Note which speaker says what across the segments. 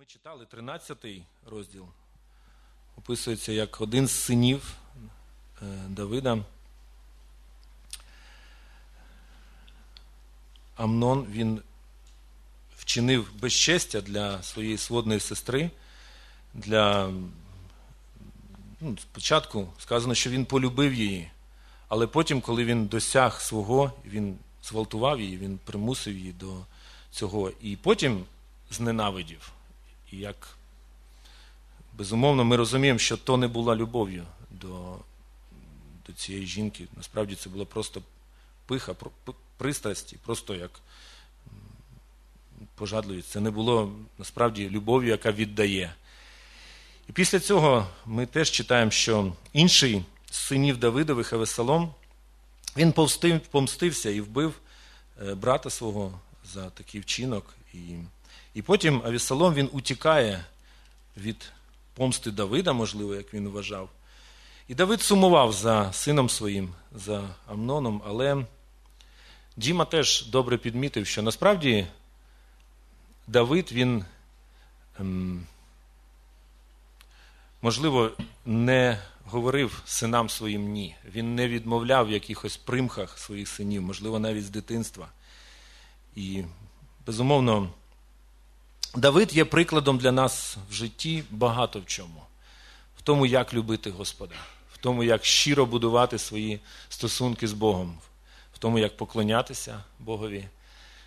Speaker 1: Ми читали 13 розділ. Описується як один з синів е, Давида. Амнон він вчинив безчестя для своєї сводної сестри. Для ну, Спочатку сказано, що він полюбив її, але потім, коли він досяг свого, він зґвалтував її, він примусив її до цього. І потім зненавидів. І як безумовно ми розуміємо, що то не була любов'ю до до цієї жінки. Насправді це була просто пиха, пристрасті, просто як пожадливість. Це не було насправді любов'ю, яка віддає. І після цього ми теж читаємо, що інший з синів Давидових Авесалом, він помстився і вбив е, брата свого за такий вчинок. І і потім Авісалом він утікає від помсти Давида, можливо, як він вважав. І Давид сумував за сином своїм, за Амноном, але Діма теж добре підмітив, що насправді Давид він, ем, можливо, не говорив синам своїм ні. Він не відмовляв в якихось примхах своїх синів, можливо, навіть з дитинства. І, безумовно, Давид є прикладом для нас в житті багато в чому, в тому, як любити Господа, в тому, як щиро будувати свої стосунки з Богом, в тому, як поклонятися Богові.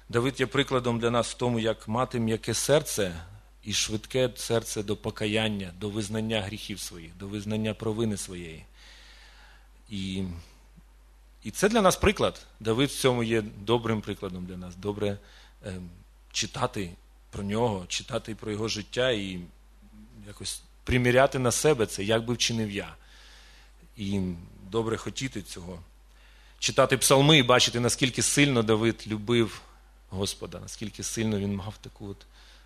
Speaker 1: Давид є прикладом для нас в тому, як мати м'яке серце і швидке серце до покаяння, до визнання гріхів своїх, до визнання провини своєї. І і це для нас приклад. Давид в цьому є добрим прикладом для нас. Добре е, читати про нього, читати про його життя і якось приміряти на себе це, як би вчинив я. І добре хотіти цього. Читати псалми і бачити, наскільки сильно Давид любив Господа, наскільки сильно він мав таку от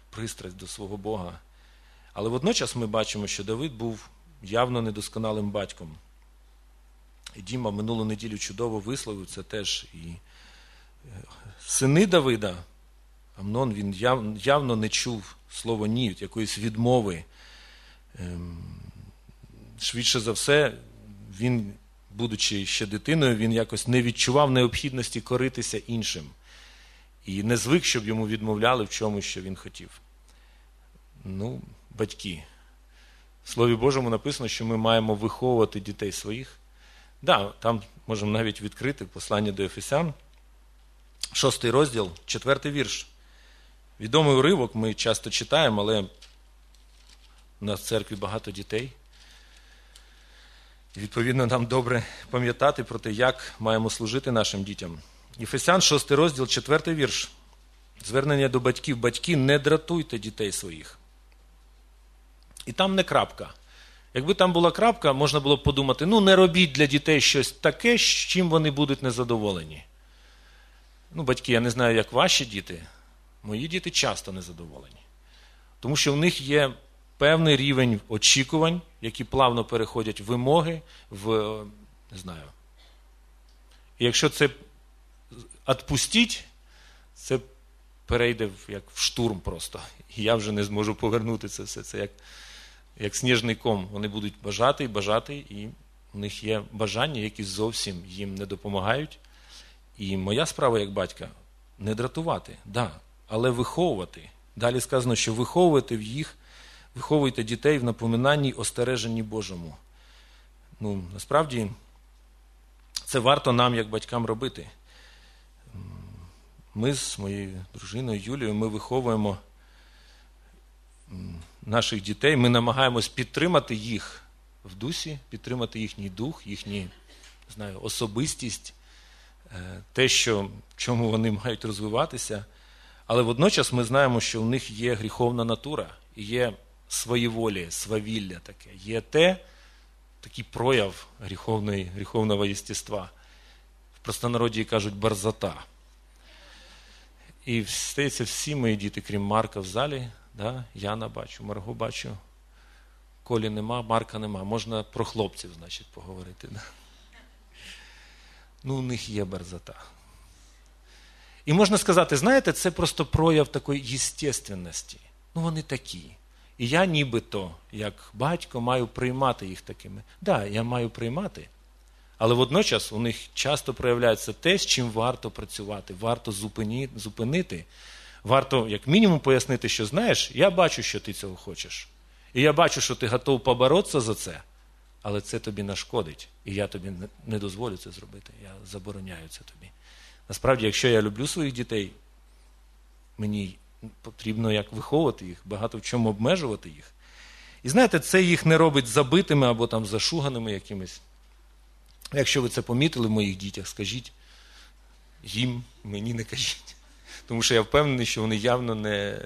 Speaker 1: пристрасть до свого Бога. Але водночас ми бачимо, що Давид був явно недосконалим батьком. І Діма минулу неділю чудово висловив це теж. І е, сини Давида Амнон він явно не чув слово ні, якоїсь відмови. Ем, швидше за все, він, будучи ще дитиною, він якось не відчував необхідності коритися іншим. І не звик, щоб йому відмовляли в чомусь, що він хотів. Ну, батьки. В Слові Божому написано, що ми маємо виховувати дітей своїх. Да, там можемо навіть відкрити послання до Ефесян, шостий розділ, четвертий вірш. Відомий уривок ми часто читаємо, але в церкві багато дітей. І, відповідно, нам добре пам'ятати про те, як маємо служити нашим дітям. Єфесян, 6 розділ, 4 вірш. Звернення до батьків. Батьки, не дратуйте дітей своїх. І там не крапка. Якби там була крапка, можна було б подумати: ну, не робіть для дітей щось таке, з чим вони будуть незадоволені. Ну, батьки, я не знаю, як ваші діти, Мої діти часто незадоволені. Тому що в них є певний рівень очікувань, які плавно переходять в вимоги, в не знаю. І якщо це відпустіть, це перейде як в штурм просто. І я вже не зможу повернути це все. Це як як сніжний ком. Вони будуть бажати і бажати, і в них є бажання, які зовсім їм не допомагають. І моя справа як батька не дратувати. Да, але виховувати. Далі сказано, що виховувати в їх, виховуйте дітей в напоминанні остереженні Божому. Ну, Насправді, це варто нам, як батькам, робити. Ми з моєю дружиною Юлією ми виховуємо наших дітей, ми намагаємось підтримати їх в дусі, підтримати їхній дух, їхню знаю, особистість, е, те, що, чому вони мають розвиватися. Але водночас ми знаємо, що в них є гріховна натура, є своєволі, свавілля таке, є те, такий прояв гріховної, гріховного єстіства. В простонароді кажуть барзата. І здається, всі мої діти, крім Марка в залі, да, Яна бачу, Марго бачу, Колі нема, Марка нема. Можна про хлопців, значить, поговорити. Да? Ну, у них є барзата. І можна сказати, знаєте, це просто прояв такої єстественності. Ну, вони такі. І я нібито, як батько, маю приймати їх такими. Так, да, я маю приймати. Але водночас у них часто проявляється те, з чим варто працювати, варто зупинити, варто, як мінімум, пояснити, що знаєш, я бачу, що ти цього хочеш. І я бачу, що ти готов поборотися за це, але це тобі нашкодить. І я тобі не дозволю це зробити. Я забороняю це тобі. Насправді, якщо я люблю своїх дітей, мені потрібно як виховувати їх, багато в чому обмежувати їх. І знаєте, це їх не робить забитими або там зашуганими якимись. Якщо ви це помітили в моїх дітях, скажіть їм, мені не кажіть. Тому що я впевнений, що вони явно не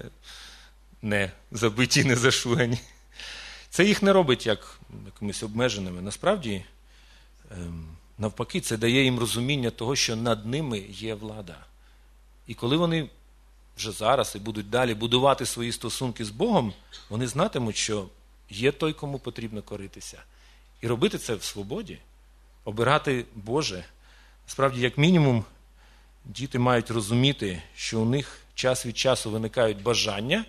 Speaker 1: не забиті, не зашугані. Це їх не робить як якимись обмеженими. Насправді, ем, навпаки, це дає їм розуміння того, що над ними є влада. І коли вони вже зараз і будуть далі будувати свої стосунки з Богом, вони знатимуть, що є той, кому потрібно коритися. І робити це в свободі, обирати Боже. Справді, як мінімум, діти мають розуміти, що у них час від часу виникають бажання,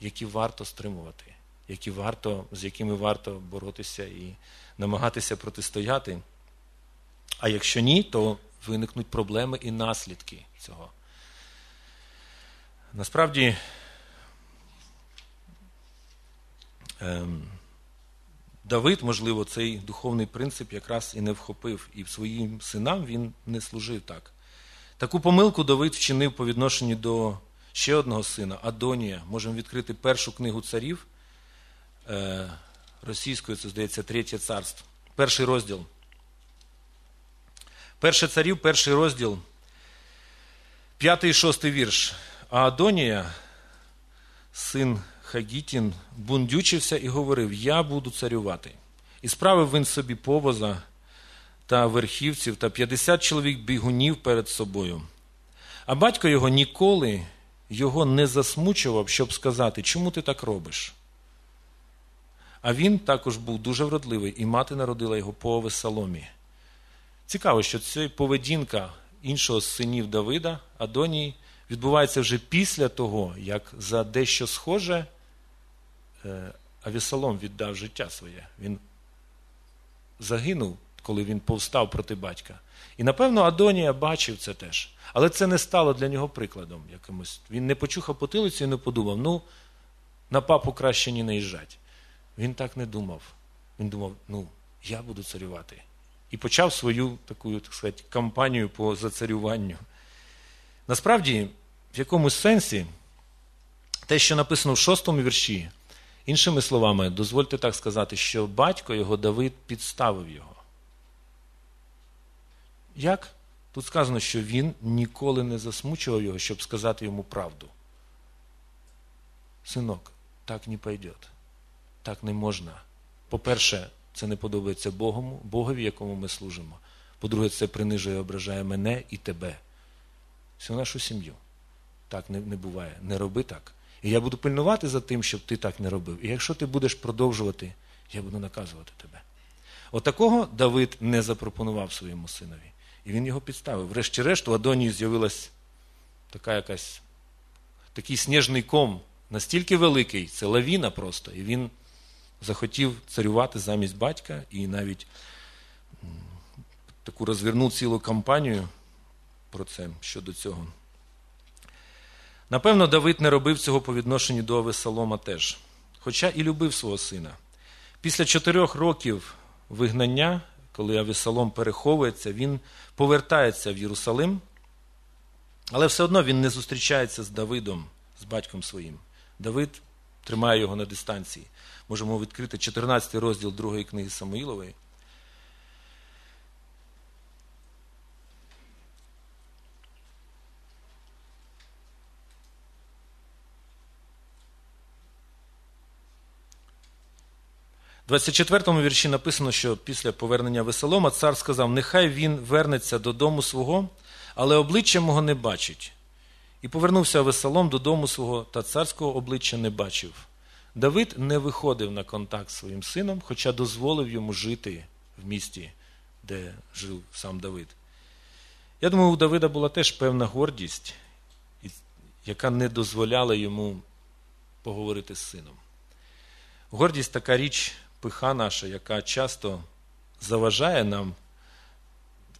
Speaker 1: які варто стримувати, які варто, з якими варто боротися і намагатися протистояти. А якщо ні, то виникнуть проблеми і наслідки цього. Насправді ем, Давид, можливо, цей духовний принцип якраз і не вхопив, і своїм синам він не служив так. Таку помилку Давид вчинив по відношенню до ще одного сина, Адонія. Можемо відкрити першу книгу царів е, російською, це здається, Третє царство. Перший розділ. Перше царів, перший розділ, п'ятий і шостий вірш. А Адонія, син Хагітін, бундючився і говорив: Я буду царювати. І справив він собі повоза та верхівців та 50 чоловік бігунів перед собою. А батько його ніколи його не засмучував, щоб сказати, чому ти так робиш? А він також був дуже вродливий, і мати народила його по Весаломі. Цікаво, що це поведінка іншого з синів Давида, Адонії, відбувається вже після того, як за дещо схоже е, Авісалом віддав життя своє. Він загинув, коли він повстав проти батька. І, напевно, Адонія бачив це теж. Але це не стало для нього прикладом якимось. Він не почухав потилицю і не подумав, ну, на папу краще ні не наїжджать. Він так не думав. Він думав, ну, я буду царювати. І почав свою таку, так сказати, кампанію по зацарюванню. Насправді, в якомусь сенсі, те, що написано в шостому вірші, іншими словами, дозвольте так сказати, що батько його Давид підставив його. Як? Тут сказано, що він ніколи не засмучував його, щоб сказати йому правду. Синок, так не пойде. Так не можна. По-перше, це не подобається Богому, Богові, якому ми служимо. По-друге, це принижує і ображає мене і тебе. Всю нашу сім'ю. Так не, не буває. Не роби так. І я буду пильнувати за тим, щоб ти так не робив. І якщо ти будеш продовжувати, я буду наказувати тебе. Отакого От Давид не запропонував своєму синові. І він його підставив. Врешті-решт, у Адонії з'явилась така якась, такий сніжний ком, настільки великий, це лавіна просто. І він захотів царювати замість батька і навіть таку розвернув цілу кампанію про це щодо цього. Напевно, Давид не робив цього по відношенню до Авесалома теж, хоча і любив свого сина. Після чотирьох років вигнання, коли Авесалом переховується, він повертається в Єрусалим, але все одно він не зустрічається з Давидом, з батьком своїм. Давид тримає його на дистанції. Можемо відкрити 14 розділ другої книги Самуїлової. 24 вірші написано, що після повернення Веселома цар сказав: Нехай він вернеться додому свого, але обличчя мого не бачить. І повернувся Весолом додому свого, та царського обличчя не бачив. Давид не виходив на контакт з своїм сином, хоча дозволив йому жити в місті, де жив сам Давид. Я думаю, у Давида була теж певна гордість, яка не дозволяла йому поговорити з сином. Гордість така річ, пиха наша, яка часто заважає нам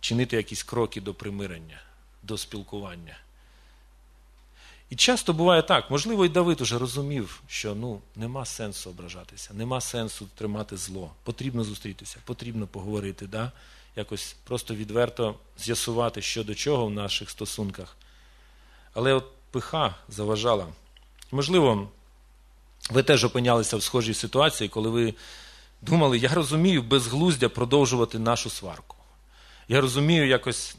Speaker 1: чинити якісь кроки до примирення, до спілкування. І часто буває так, можливо, і Давид уже розумів, що ну, нема сенсу ображатися, нема сенсу тримати зло. Потрібно зустрітися, потрібно поговорити, да? якось просто відверто з'ясувати, що до чого в наших стосунках. Але от пиха заважала. Можливо, ви теж опинялися в схожій ситуації, коли ви думали, я розумію безглуздя продовжувати нашу сварку. Я розумію, якось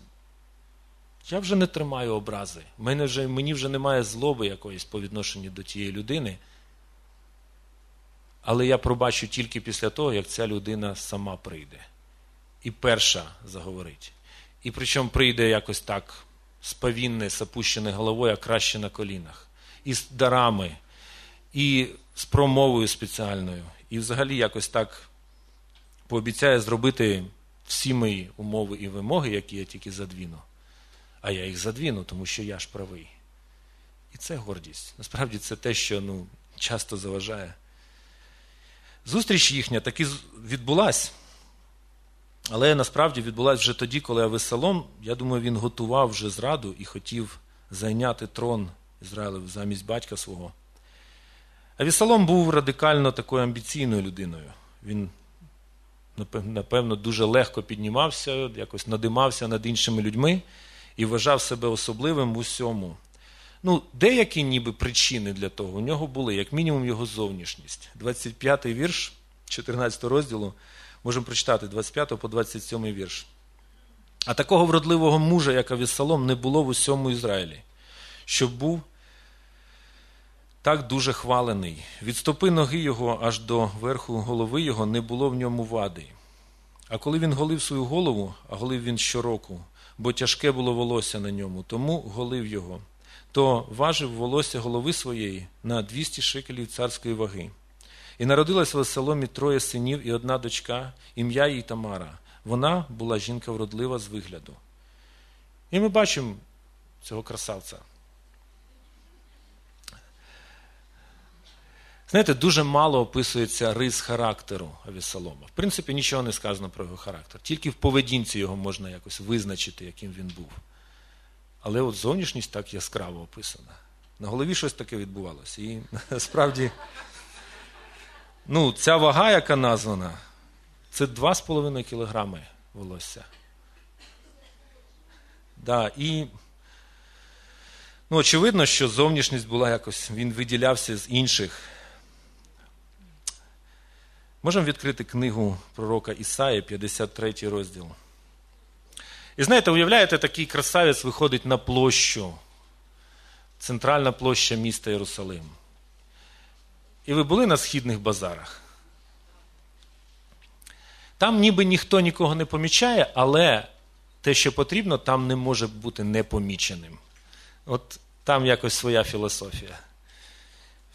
Speaker 1: я вже не тримаю образи. Мені вже, мені вже немає злоби якоїсь по відношенню до тієї людини. Але я пробачу тільки після того, як ця людина сама прийде. І перша заговорить. І причому прийде якось так спавінне, запущене головою, а краще на колінах. І з дарами, і з промовою спеціальною. І взагалі якось так пообіцяє зробити всі мої умови і вимоги, які я тільки задвіну а я їх задвіну, тому що я ж правий. І це гордість. Насправді це те, що ну, часто заважає. Зустріч їхня таки відбулась. Але насправді відбулась вже тоді, коли Авесалом, я думаю, він готував вже зраду і хотів зайняти трон Ізраїлев замість батька свого. Авісалом був радикально такою амбіційною людиною. Він, напевно, дуже легко піднімався, якось надимався над іншими людьми і вважав себе особливим в усьому. Ну, Деякі ніби причини для того у нього були, як мінімум, його зовнішність. 25-й вірш 14 розділу можемо прочитати 25 по 27 вірш. А такого вродливого мужа, як Авісалом, не було в усьому Ізраїлі, щоб був так дуже хвалений. Від стопи ноги його аж до верху голови його не було в ньому вади. А коли він голив свою голову, а голив він щороку, бо тяжке було волосся на ньому, тому голив його, то важив волосся голови своєї на 200 шикелів царської ваги. І народилась в Соломі троє синів і одна дочка, ім'я їй Тамара. Вона була жінка вродлива з вигляду. І ми бачимо цього красавця. Знаєте, дуже мало описується рис характеру Авісалома. В принципі, нічого не сказано про його характер. Тільки в поведінці його можна якось визначити, яким він був. Але от зовнішність так яскраво описана. На голові щось таке відбувалося. І насправді, ну, ця вага, яка названа, це 2,5 кілограми волосся. Да, і ну, очевидно, що зовнішність була якось, він виділявся з інших. Можемо відкрити книгу пророка Ісаї, 53 розділ. І знаєте, уявляєте, такий красавець виходить на площу, центральна площа міста Єрусалим. І ви були на східних базарах. Там ніби ніхто нікого не помічає, але те, що потрібно, там не може бути непоміченим. От там якось своя філософія.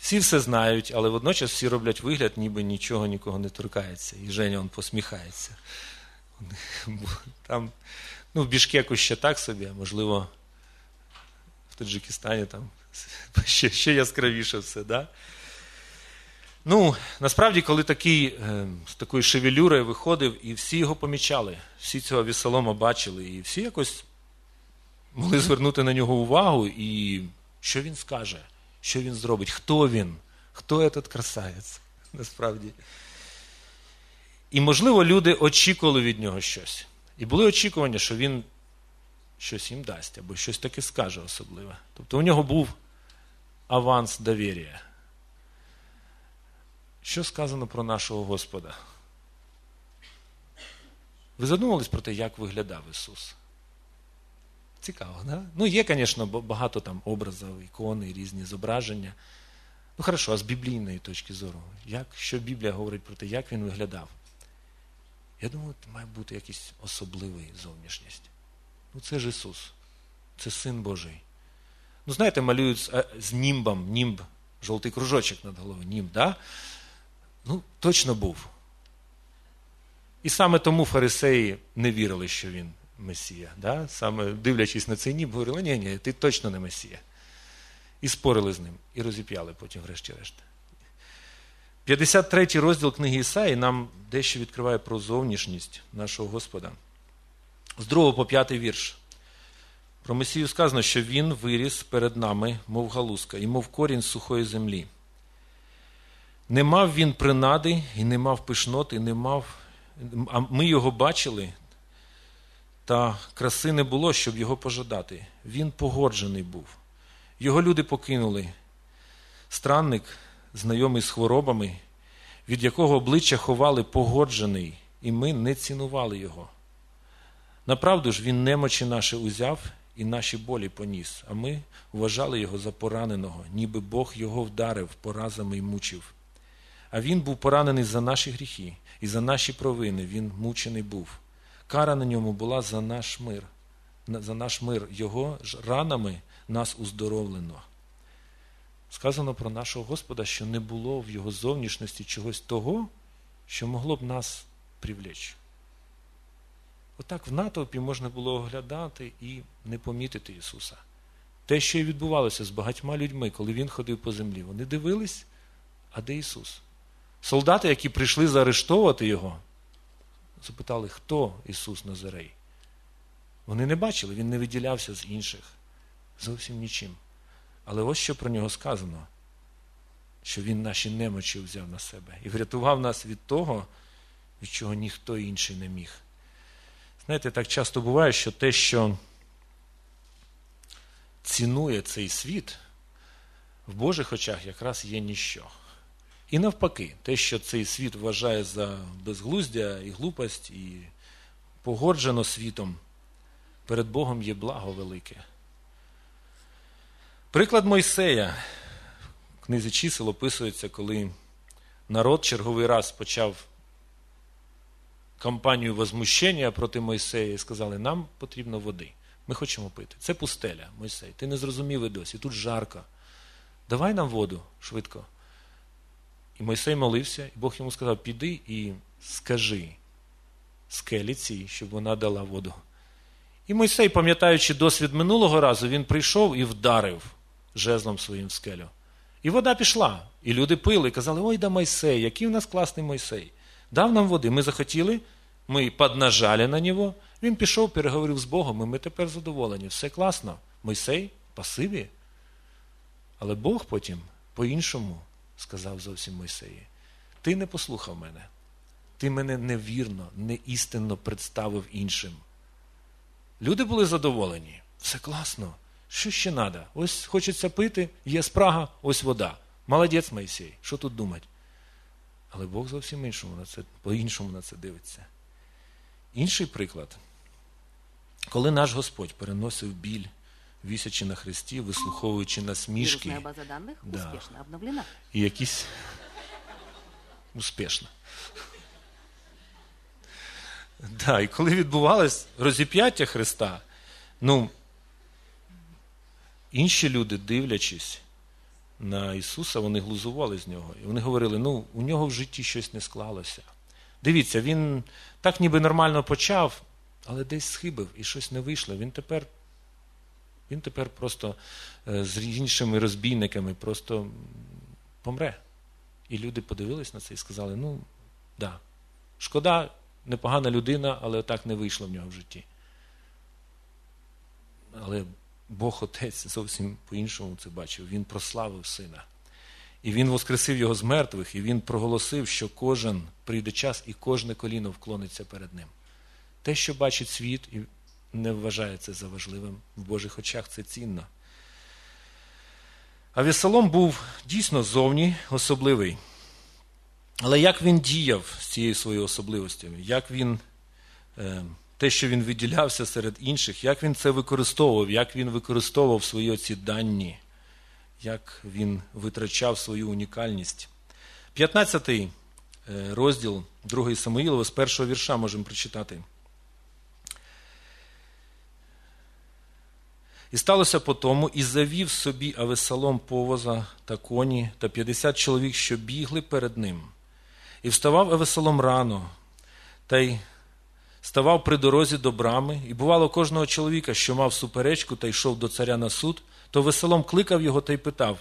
Speaker 1: Всі все знають, але водночас всі роблять вигляд, ніби нічого нікого не торкається. І Женя он посміхається. Там, ну, В Бішкеку ще так собі, можливо, в Таджикистані там ще ще яскравіше все. Да? Ну, Насправді, коли такий, е, з такою шевелюрою виходив, і всі його помічали, всі цього вісолома бачили, і всі якось могли звернути на нього увагу, і що він скаже що він зробить, хто він, хто этот красавець, насправді. І, можливо, люди очікували від нього щось. І були очікування, що він щось їм дасть, або щось таке скаже особливе. Тобто у нього був аванс довір'я. Що сказано про нашого Господа? Ви задумались про те, як виглядав Ісус? Цікаво, да? Ну, є, звісно, багато там образів, ікони, різні зображення. Ну, хорошо, а з біблійної точки зору, як, що Біблія говорить про те, як він виглядав? Я думаю, це має бути якийсь особливий зовнішність. Ну, це ж Ісус, це Син Божий. Ну, знаєте, малюють з, з німбом, німб, жовтий кружочок над головою, німб, да? Ну, точно був. І саме тому фарисеї не вірили, що він Месія. Да? Саме дивлячись на цей ніб, говорили, ні, ні, ти точно не Месія. і спорили з ним, і розіп'яли потім, врешті-решт. 53 розділ книги Ісаї нам дещо відкриває про зовнішність нашого Господа. З 2 по 5 вірш. Про Месію сказано, що він виріс перед нами, мов галузка, і мов корінь сухої землі. Не мав він принади і не мав пишноти, не мав, а ми його бачили, та краси не було, щоб його пожадати. Він погоджений був. Його люди покинули. Странник, знайомий з хворобами, від якого обличчя ховали погоджений, і ми не цінували його. Направду ж він немочі наші узяв і наші болі поніс, а ми вважали його за пораненого, ніби Бог його вдарив поразами й мучив. А він був поранений за наші гріхи і за наші провини, він мучений був. Кара на ньому була за наш мир, за наш мир, його ж ранами нас уздоровлено. Сказано про нашого Господа, що не було в його зовнішності чогось того, що могло б нас привлечь. Отак в натовпі можна було оглядати і не помітити Ісуса. Те, що і відбувалося з багатьма людьми, коли Він ходив по землі, вони дивились, а де Ісус? Солдати, які прийшли заарештовувати Його, запитали, хто Ісус Назарей. Вони не бачили, Він не виділявся з інших. Зовсім нічим. Але ось що про нього сказано, що Він наші немочі взяв на себе і врятував нас від того, від чого ніхто інший не міг. Знаєте, так часто буває, що те, що цінує цей світ, в Божих очах якраз є ніщо. І навпаки, те, що цей світ вважає за безглуздя і глупость, і погоджено світом, перед Богом є благо велике. Приклад Мойсея в книзі чисел описується, коли народ черговий раз почав кампанію возмущення проти Мойсея і сказали, нам потрібно води. Ми хочемо пити. Це пустеля, Мойсей. Ти не зрозумів і досі, тут жарко. Давай нам воду швидко. Мойсей молився, і Бог йому сказав: піди і скажи скелі цій, щоб вона дала воду. І Мойсей, пам'ятаючи досвід минулого разу, він прийшов і вдарив жезлом своїм в скелю. І вода пішла. І люди пили і казали: Ой, да Мойсей, який у нас класний Мойсей. Дав нам води. Ми захотіли, ми поднажали на нього. Він пішов, переговорив з Богом, і ми тепер задоволені. Все класно. Мойсей пасиві. Але Бог потім по-іншому сказав зовсім Мойсеї. Ти не послухав мене. Ти мене невірно, неістинно представив іншим. Люди були задоволені. Все класно. Що ще треба? Ось хочеться пити, є спрага, ось вода. Молодець Мойсей. Що тут думати? Але Бог зовсім іншому на це, по-іншому на це дивиться. Інший приклад, коли наш Господь переносив біль, вісячи на хресті, вислуховуючи насмішки.
Speaker 2: Вирусная база данных
Speaker 1: Да.
Speaker 2: успешно обновлена.
Speaker 1: І якісь успішно. Да, і коли відбувалось розіп'яття Христа, ну, інші люди, дивлячись на Ісуса, вони глузували з нього. І вони говорили, ну, у нього в житті щось не склалося. Дивіться, він так ніби нормально почав, але десь схибив і щось не вийшло. Він тепер, він тепер просто е, з іншими розбійниками просто помре. І люди подивились на це і сказали: ну, да, шкода, непогана людина, але так не вийшло в нього в житті. Але Бог Отець зовсім по-іншому це бачив. Він прославив сина. І він воскресив його з мертвих, і він проголосив, що кожен прийде час і кожне коліно вклониться перед ним. Те, що бачить світ, і не вважає це за важливим, в Божих очах це цінно. А Весолом був дійсно зовні особливий. Але як він діяв з цією своєю особливостю, як він, е, те, що він виділявся серед інших, як він це використовував, як він використовував свої оці дані, як він витрачав свою унікальність. 15 розділ 2 Самуїлова з першого вірша можемо прочитати. І сталося по тому, і завів собі Авесалом повоза та коні та 50 чоловік, що бігли перед ним. І вставав Авесалом рано, та й ставав при дорозі до брами, і бувало кожного чоловіка, що мав суперечку та йшов до царя на суд, то Весолом кликав його та й питав,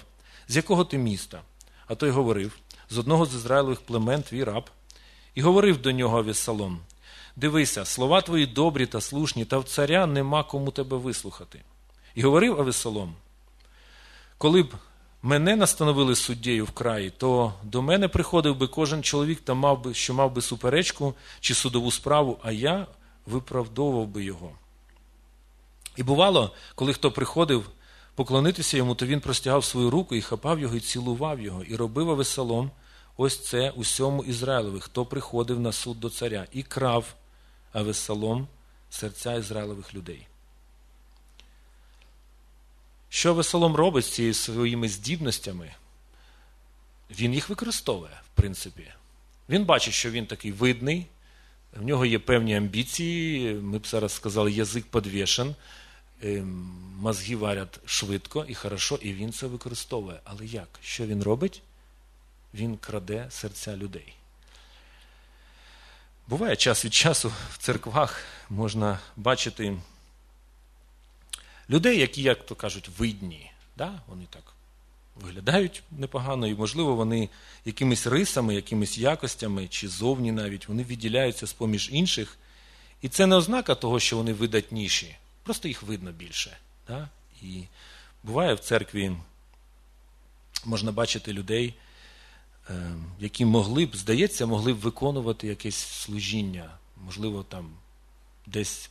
Speaker 1: з якого ти міста? А той говорив, з одного з Ізраїлевих племен твій раб. І говорив до нього Авесалом, Дивися, слова твої добрі та слушні, та в царя нема кому тебе вислухати. І говорив Авесолом, коли б мене настановили суддєю в краї, то до мене приходив би кожен чоловік, та мав би, що мав би суперечку чи судову справу, а я виправдовував би його. І бувало, коли хто приходив поклонитися йому, то він простягав свою руку і хапав його і цілував його, і робив Авесолом ось це усьому Ізраїлеві, хто приходив на суд до царя, і крав Авесалом серця Ізраїлевих людей. Що Весолом робить з цією своїми здібностями? Він їх використовує, в принципі. Він бачить, що він такий видний, в нього є певні амбіції, ми б зараз сказали, язик підвішен, ем, мозги варять швидко і хорошо, і він це використовує. Але як? Що він робить? Він краде серця людей. Буває час від часу в церквах можна бачити людей, які, як то кажуть, видні. Да? Вони так виглядають непогано, і, можливо, вони якимись рисами, якимись якостями чи зовні навіть вони відділяються з поміж інших. І це не ознака того, що вони видатніші, просто їх видно більше. Да? І буває в церкві, можна бачити людей. Е, які могли б, здається, могли б виконувати якесь служіння, можливо, там десь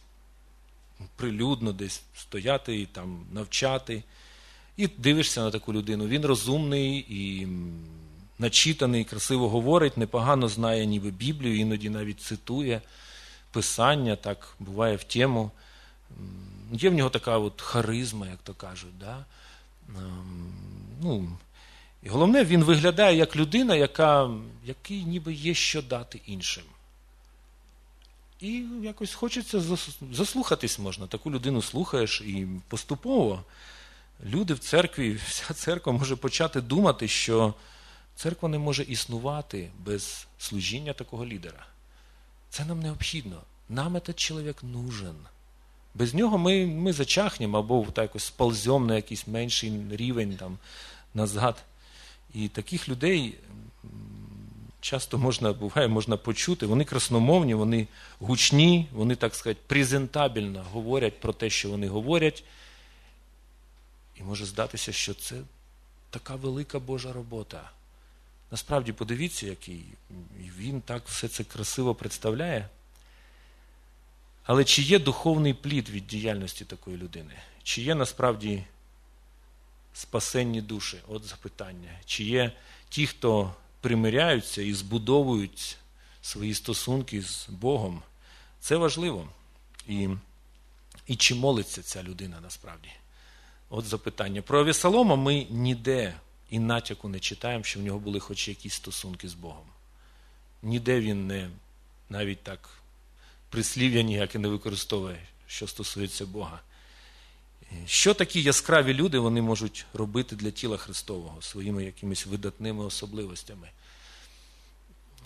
Speaker 1: прилюдно, десь стояти і там навчати. І дивишся на таку людину. Він розумний і начитаний, красиво говорить, непогано знає ніби Біблію, іноді навіть цитує писання, так буває в тему. Є в нього така от харизма, як то кажуть. Да? Ем, ну, і головне, він виглядає як людина, яка, який ніби є що дати іншим. І якось хочеться заслухатись можна. Таку людину слухаєш, і поступово люди в церкві, вся церква може почати думати, що церква не може існувати без служіння такого лідера. Це нам необхідно. Нам цей чоловік нужен. Без нього ми ми зачахнемо або так якось сполземо на якийсь менший рівень там, назад. І таких людей часто можна буває, можна почути, вони красномовні, вони гучні, вони, так сказати, презентабельно говорять про те, що вони говорять. І може здатися, що це така велика Божа робота. Насправді, подивіться, який він так все це красиво представляє. Але чи є духовний плід від діяльності такої людини? Чи є насправді спасенні душі? От запитання. Чи є ті, хто примиряються і збудовують свої стосунки з Богом? Це важливо. І, І чи молиться ця людина насправді? От запитання. Про Авісалома ми ніде і натяку не читаємо, що в нього були хоч якісь стосунки з Богом. Ніде він не навіть так прислів'я ніяке не використовує, що стосується Бога. Що такі яскраві люди вони можуть робити для тіла Христового своїми якимись видатними особливостями?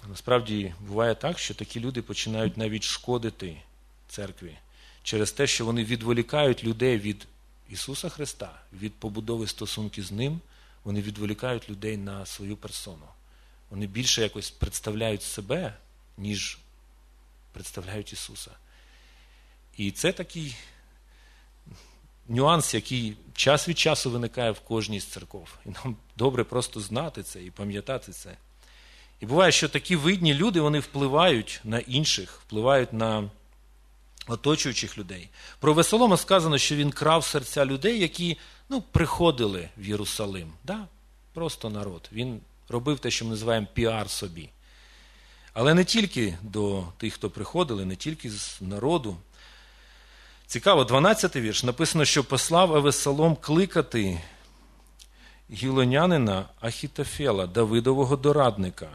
Speaker 1: Насправді буває так, що такі люди починають навіть шкодити церкві через те, що вони відволікають людей від Ісуса Христа, від побудови стосунків з Ним, вони відволікають людей на свою персону. Вони більше якось представляють себе, ніж представляють Ісуса. І це такий нюанс, який час від часу виникає в кожній з церков. І нам добре просто знати це і пам'ятати це. І буває, що такі видні люди вони впливають на інших, впливають на оточуючих людей. Про Авесалома сказано, що він крав серця людей, які ну, приходили в Єрусалим. Да? Просто народ. Він робив те, що ми називаємо піар собі. Але не тільки до тих, хто приходили, не тільки з народу. Цікаво, 12 й вірш написано, що послав Авесалом кликати гілонянина Ахітофела, Давидового дорадника,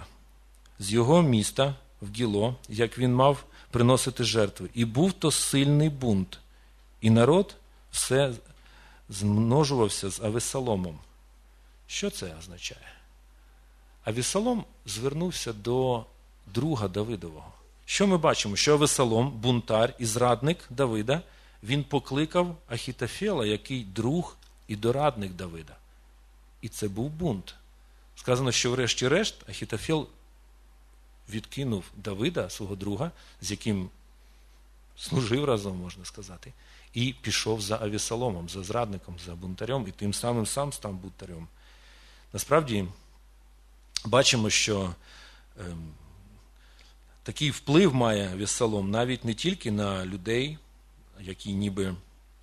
Speaker 1: з його міста в Гіло, як він мав приносити жертви. І був то сильний бунт. І народ все змножувався з Авесаломом. Що це означає? Авесалом звернувся до друга Давидового. Що ми бачимо? Що Авесалом, бунтар і зрадник Давида, він покликав Ахітофела, який друг і дорадник Давида. І це був бунт. Сказано, що, врешті-решт, Ахітофел відкинув Давида, свого друга, з яким служив разом, можна сказати, і пішов за Авісаломом, за зрадником, за бунтарем, і тим самим сам став бунтарем. Насправді бачимо, що е, такий вплив має Авісалом навіть не тільки на людей, які ніби,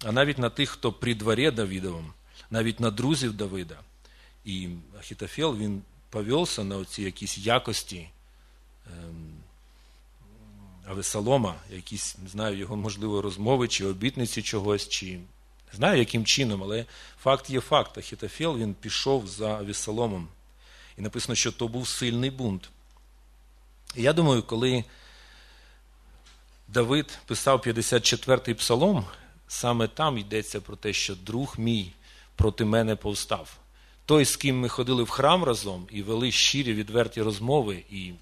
Speaker 1: а навіть на тих, хто при дворі Давидовому, навіть на друзів Давида. І Ахітофел він повелся на оці якісь якості ем, Авесалома, якісь, не знаю, його, можливо, розмови чи обітниці чогось, чи не знаю, яким чином, але факт є факт. Ахітофел він пішов за Авесаломом. І написано, що то був сильний бунт. І я думаю, коли Давид писав 54-й псалом, саме там йдеться про те, що друг мій проти мене повстав. Той, з ким ми ходили в храм разом і вели щирі відверті розмови, і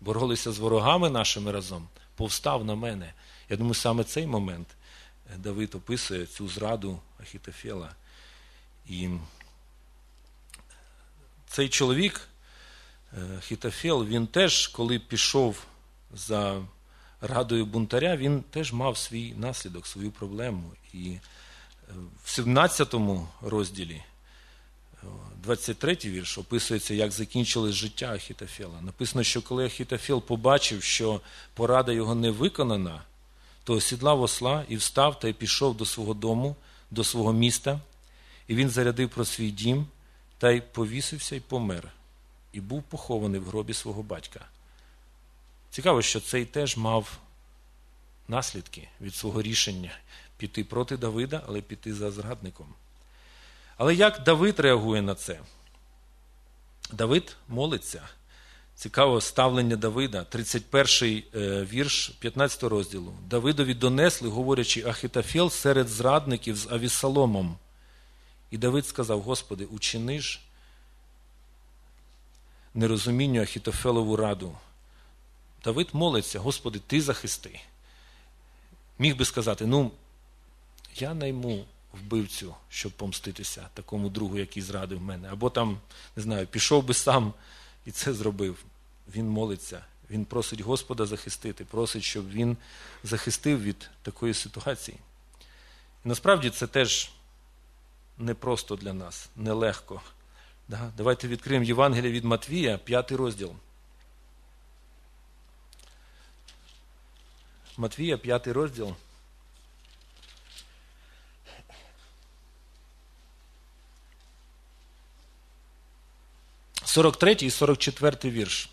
Speaker 1: боролися з ворогами нашими разом, повстав на мене. Я думаю, саме цей момент Давид описує цю зраду Ахітофела. І цей чоловік, Ахітофел, він теж, коли пішов за радою бунтаря, він теж мав свій наслідок, свою проблему. І в 17 розділі 23 й вірш описується, як закінчилось життя Ахітофела. Написано, що коли Ахітофел побачив, що порада його не виконана, то осідлав осла і встав та й пішов до свого дому, до свого міста, і він зарядив про свій дім та й повісився і помер, і був похований в гробі свого батька. Цікаво, що цей теж мав наслідки від свого рішення піти проти Давида, але піти за зрадником. Але як Давид реагує на це? Давид молиться. Цікаве ставлення Давида, 31 е, вірш 15 розділу. Давидові донесли, говорячи, Ахітофел серед зрадників з Авісаломом. І Давид сказав: Господи, учини ж нерозумінню Ахітофелову раду. Давид молиться, Господи, Ти захисти. Міг би сказати, ну, я найму вбивцю, щоб помститися такому другу, який зрадив мене. Або там, не знаю, пішов би сам і це зробив. Він молиться, він просить Господа захистити, просить, щоб він захистив від такої ситуації. І насправді це теж непросто для нас, нелегко. Да? Давайте відкриємо Євангелія від Матвія, п'ятий розділ. Матвія, п'ятий розділ. 43 і 44 вірш.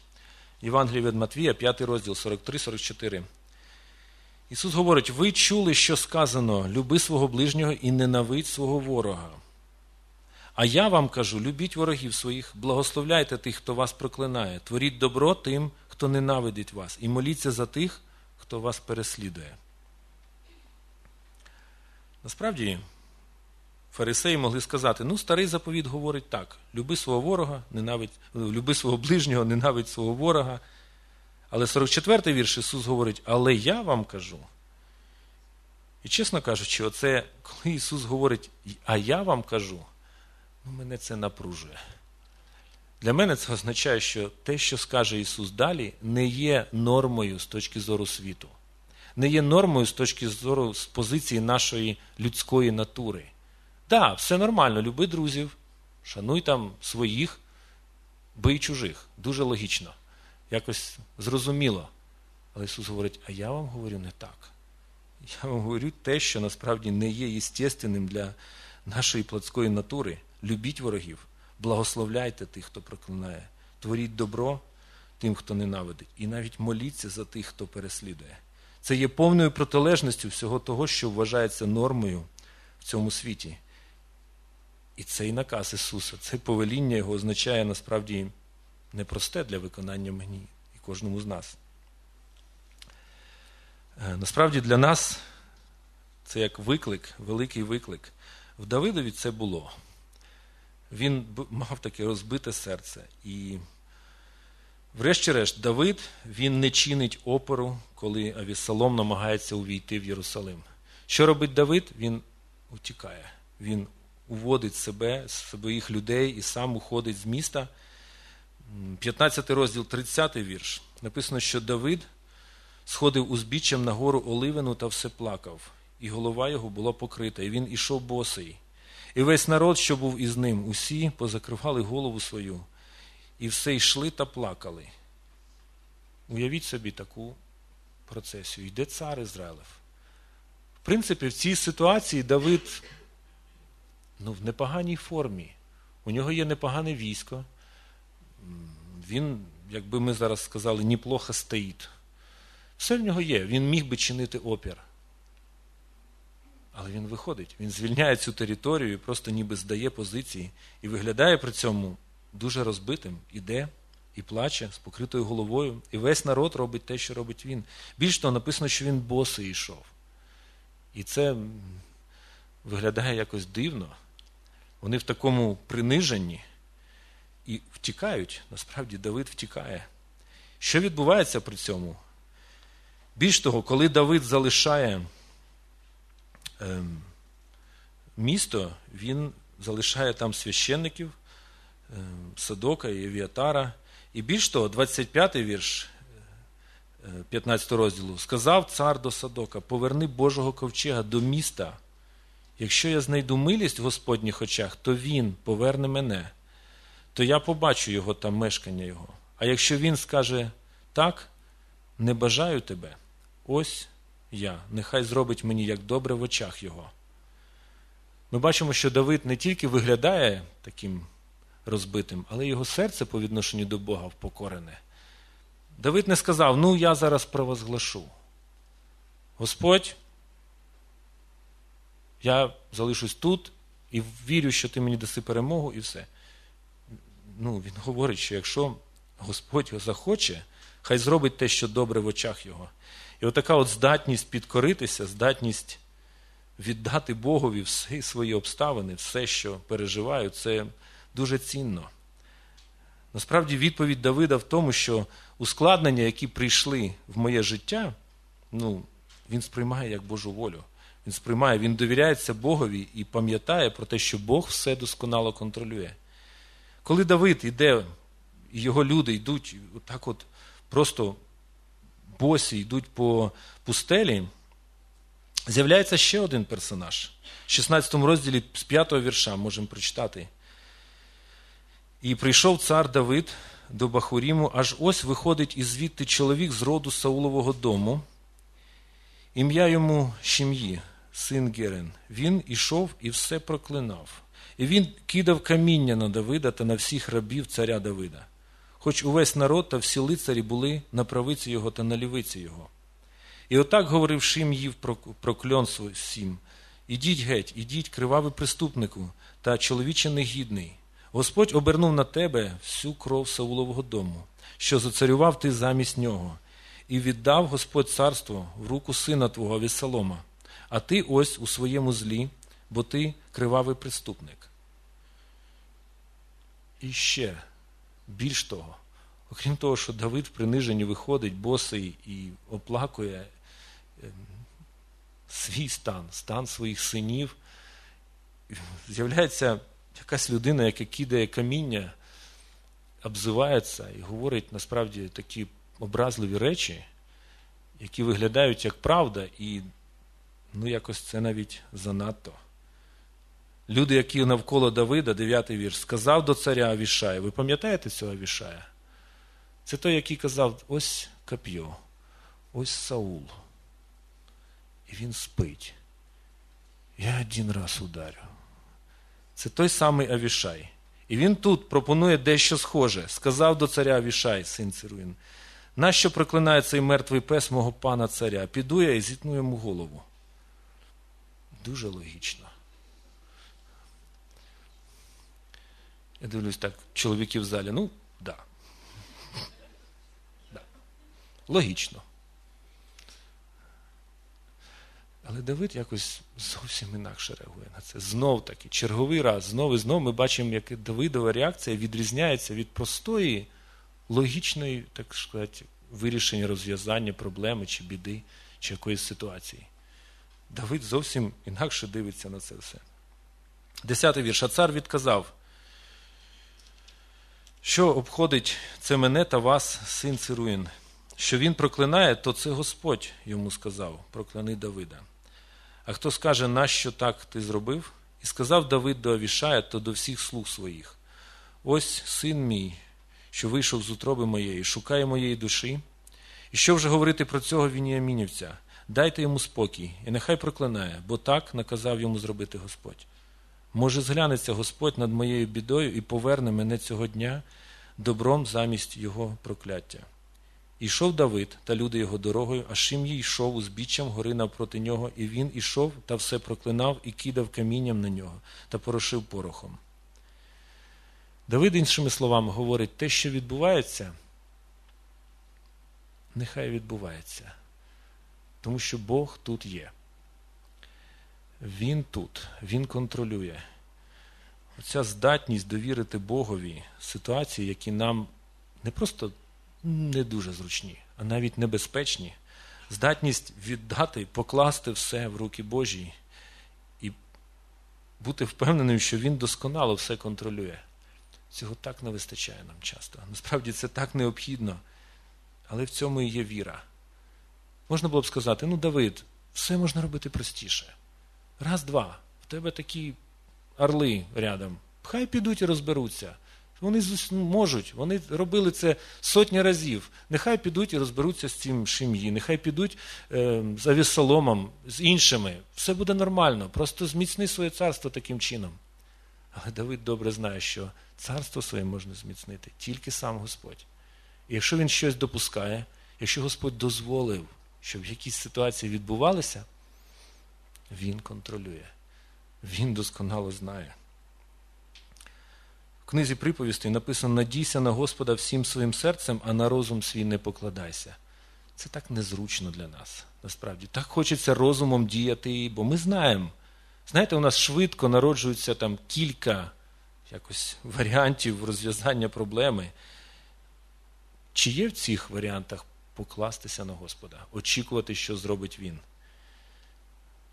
Speaker 1: Євангелія від Матвія, 5 розділ, 43-44. Ісус говорить: ви чули, що сказано: люби свого ближнього і ненавидь свого ворога. А я вам кажу: любіть ворогів своїх, благословляйте тих, хто вас проклинає, творіть добро тим, хто ненавидить вас, і моліться за тих, хто вас переслідує. Насправді, фарисеї могли сказати: ну, старий заповіт говорить так: люби свого ворога, ненавидь, люби свого ближнього, ненавидь свого ворога. Але 44-й вірш Ісус говорить, але я вам кажу. І чесно кажучи, оце, коли Ісус говорить, а я вам кажу, ну, мене це напружує. Для мене це означає, що те, що скаже Ісус далі, не є нормою з точки зору світу, не є нормою з точки зору з позиції нашої людської натури. Так, да, все нормально, люби друзів, шануй там своїх, бий чужих. Дуже логічно. Якось зрозуміло. Але Ісус говорить, а я вам говорю не так. Я вам говорю те, що насправді не є єстественним для нашої плотської натури. Любіть ворогів, благословляйте тих, хто проклинає, творіть добро тим, хто ненавидить, і навіть моліться за тих, хто переслідує. Це є повною протилежністю всього того, що вважається нормою в цьому світі. І цей наказ Ісуса, це повеління Його означає насправді непросте для виконання мені і кожному з нас. Е, насправді для нас це як виклик, великий виклик. В Давидові це було. Він мав таке розбите серце. І, врешті-решт, Давид він не чинить опору, коли Авісалом намагається увійти в Єрусалим. Що робить Давид? Він утікає. Він уводить себе, своїх людей і сам уходить з міста. 15 розділ, 30 вірш. Написано, що Давид сходив узбіччям на гору Оливину та все плакав, і голова його була покрита, і він ішов босий. І весь народ, що був із ним, усі позакривали голову свою, і все йшли та плакали. Уявіть собі таку процесію. Йде цар Ізраїлев. В принципі, в цій ситуації Давид ну, в непоганій формі. У нього є непогане військо. Він, як би ми зараз сказали, неплохо стоїть. Все в нього є. Він міг би чинити опір. Але він виходить, він звільняє цю територію і просто ніби здає позиції і виглядає при цьому дуже розбитим, іде і плаче з покритою головою. І весь народ робить те, що робить він. Більш того, написано, що він босий йшов. І це виглядає якось дивно. Вони в такому приниженні і втікають. Насправді Давид втікає. Що відбувається при цьому? Більш того, коли Давид залишає місто, він залишає там священників, е, Садока і Авіатара. І більш того, 25-й вірш 15 е, розділу сказав цар до Садока: поверни Божого ковчега до міста. Якщо я знайду милість в Господніх очах, то він поверне мене, то я побачу його там мешкання його. А якщо він скаже так, не бажаю тебе, ось я, нехай зробить мені як добре в очах його. Ми бачимо, що Давид не тільки виглядає таким розбитим, але його серце по відношенню до Бога впокорене. Давид не сказав: ну я зараз провозглашу. Господь, я залишусь тут і вірю, що ти мені даси перемогу, і все. Ну, Він говорить, що якщо Господь його захоче, хай зробить те, що добре в очах його. І отака от здатність підкоритися, здатність віддати Богові всі свої обставини, все, що переживаю, це дуже цінно. Насправді, відповідь Давида в тому, що ускладнення, які прийшли в моє життя, ну, він сприймає як Божу волю. Він сприймає, він довіряється Богові і пам'ятає про те, що Бог все досконало контролює. Коли Давид йде, його люди йдуть отак от просто босі йдуть по пустелі, з'являється ще один персонаж. В 16 розділі з 5 вірша можемо прочитати. І прийшов цар Давид до Бахуріму, аж ось виходить із звідти чоловік з роду Саулового дому. Ім'я йому Шім'ї, син Герен. Він ішов і все проклинав. І він кидав каміння на Давида та на всіх рабів царя Давида хоч увесь народ та всі лицарі були на правиці його та на лівиці його. І отак говорив Шим їв про кльонство сім. Ідіть геть, ідіть, кривавий приступнику та чоловіче негідний. Господь обернув на тебе всю кров Саулового дому, що зацарював ти замість нього, і віддав Господь царство в руку сина твого Вісалома, а ти ось у своєму злі, бо ти кривавий преступник. І ще більш того, окрім того, що Давид в приниженні виходить босий і оплакує ем, свій стан, стан своїх синів, з'являється якась людина, яка кидає каміння, обзивається і говорить насправді такі образливі речі, які виглядають як правда, і ну, якось це навіть занадто. Люди, які навколо Давида, 9 вірш, сказав до царя Авішая. Ви пам'ятаєте цього Авішая? Це той, який казав: ось коп'йо, ось Саул. І він спить. Я один раз ударю. Це той самий Авішай. І він тут пропонує дещо схоже. Сказав до царя Авішай, син Цируїн, нащо проклинає цей мертвий пес мого пана царя? Піду я і зітну йому голову. Дуже логічно. Я дивлюсь так, чоловіки в залі. Ну, да. да. Логічно. Але Давид якось зовсім інакше реагує на це. Знов таки, черговий раз, знов і знов ми бачимо, як Давидова реакція відрізняється від простої, логічної, так сказати, вирішення розв'язання проблеми чи біди, чи якоїсь ситуації. Давид зовсім інакше дивиться на це все. Десятий вірш. А цар відказав, що обходить це мене та вас, син Цируїн. Що він проклинає, то це Господь йому сказав, прокляни Давида. А хто скаже, нащо так ти зробив? І сказав Давид до Авішая, то до всіх слуг своїх. Ось син мій, що вийшов з утроби моєї, шукає моєї душі. І що вже говорити про цього Вініамінівця? Дайте йому спокій, і нехай проклинає, бо так наказав йому зробити Господь. Може, зглянеться Господь над моєю бідою і поверне мене цього дня добром замість його прокляття. Ішов Давид та люди його дорогою, а Шим'ї йшов узбіччям гори навпроти нього, і він ішов та все проклинав і кидав камінням на нього та порошив порохом. Давид, іншими словами, говорить, те, що відбувається, нехай відбувається, тому що Бог тут є. Він тут, Він контролює. Оця здатність довірити Богові ситуації, які нам не просто не дуже зручні, а навіть небезпечні, здатність віддати, покласти все в руки Божі і бути впевненим, що Він досконало все контролює. Цього так не вистачає нам часто. Насправді це так необхідно, але в цьому і є віра. Можна було б сказати: ну, Давид, все можна робити простіше. Раз, два, в тебе такі орли рядом. Хай підуть і розберуться. Вони можуть, вони робили це сотні разів. Нехай підуть і розберуться з цим шим'ї, нехай підуть е, з Авісоломом, з іншими. Все буде нормально. Просто зміцни своє царство таким чином. Але Давид добре знає, що царство своє можна зміцнити тільки сам Господь. І якщо він щось допускає, якщо Господь дозволив, щоб якісь ситуації відбувалися, він контролює. Він досконало знає. В книзі приповістей написано: надійся на Господа всім своїм серцем, а на розум свій не покладайся. Це так незручно для нас. Насправді. Так хочеться розумом діяти, бо ми знаємо. Знаєте, у нас швидко народжується там кілька якось варіантів розв'язання проблеми. Чи є в цих варіантах покластися на Господа, очікувати, що зробить Він?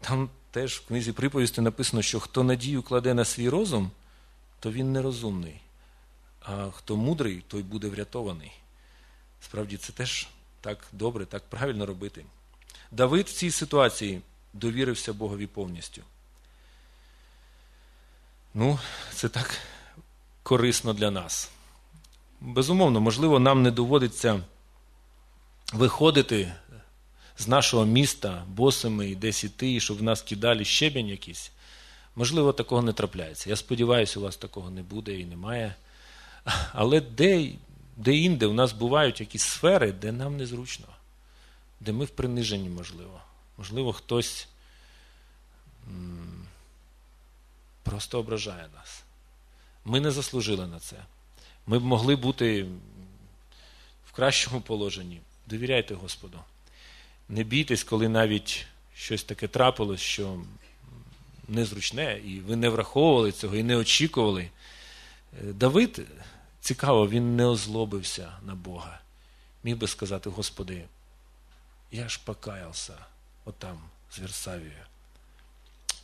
Speaker 1: Там теж в книзі приповісти написано, що хто надію кладе на свій розум, то він нерозумний. А хто мудрий, той буде врятований. Справді, це теж так добре, так правильно робити. Давид в цій ситуації довірився Богові повністю. Ну, це так корисно для нас. Безумовно, можливо, нам не доводиться виходити з нашого міста босими і десь іти, щоб в нас кидали щебінь якийсь. Можливо, такого не трапляється. Я сподіваюся, у вас такого не буде і немає. Але де, де інде у нас бувають якісь сфери, де нам незручно, де ми в приниженні, можливо. Можливо, хтось просто ображає нас. Ми не заслужили на це. Ми б могли бути в кращому положенні. Довіряйте Господу. Не бійтесь, коли навіть щось таке трапилось, що незручне, і ви не враховували цього і не очікували. Е, Давид, цікаво, він не озлобився на Бога. Міг би сказати, Господи, я ж покаявся отам з Версавією.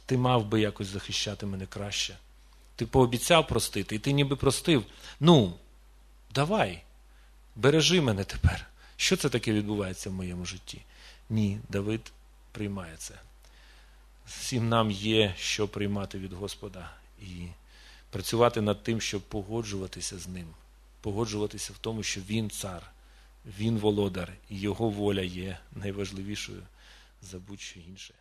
Speaker 1: Ти мав би якось захищати мене краще. Ти пообіцяв простити, і ти ніби простив. Ну, давай, бережи мене тепер. Що це таке відбувається в моєму житті? Ні, Давид приймає це. Всім нам є що приймати від Господа і працювати над тим, щоб погоджуватися з ним, погоджуватися в тому, що Він цар, Він володар, і Його воля є найважливішою за будь-що інше.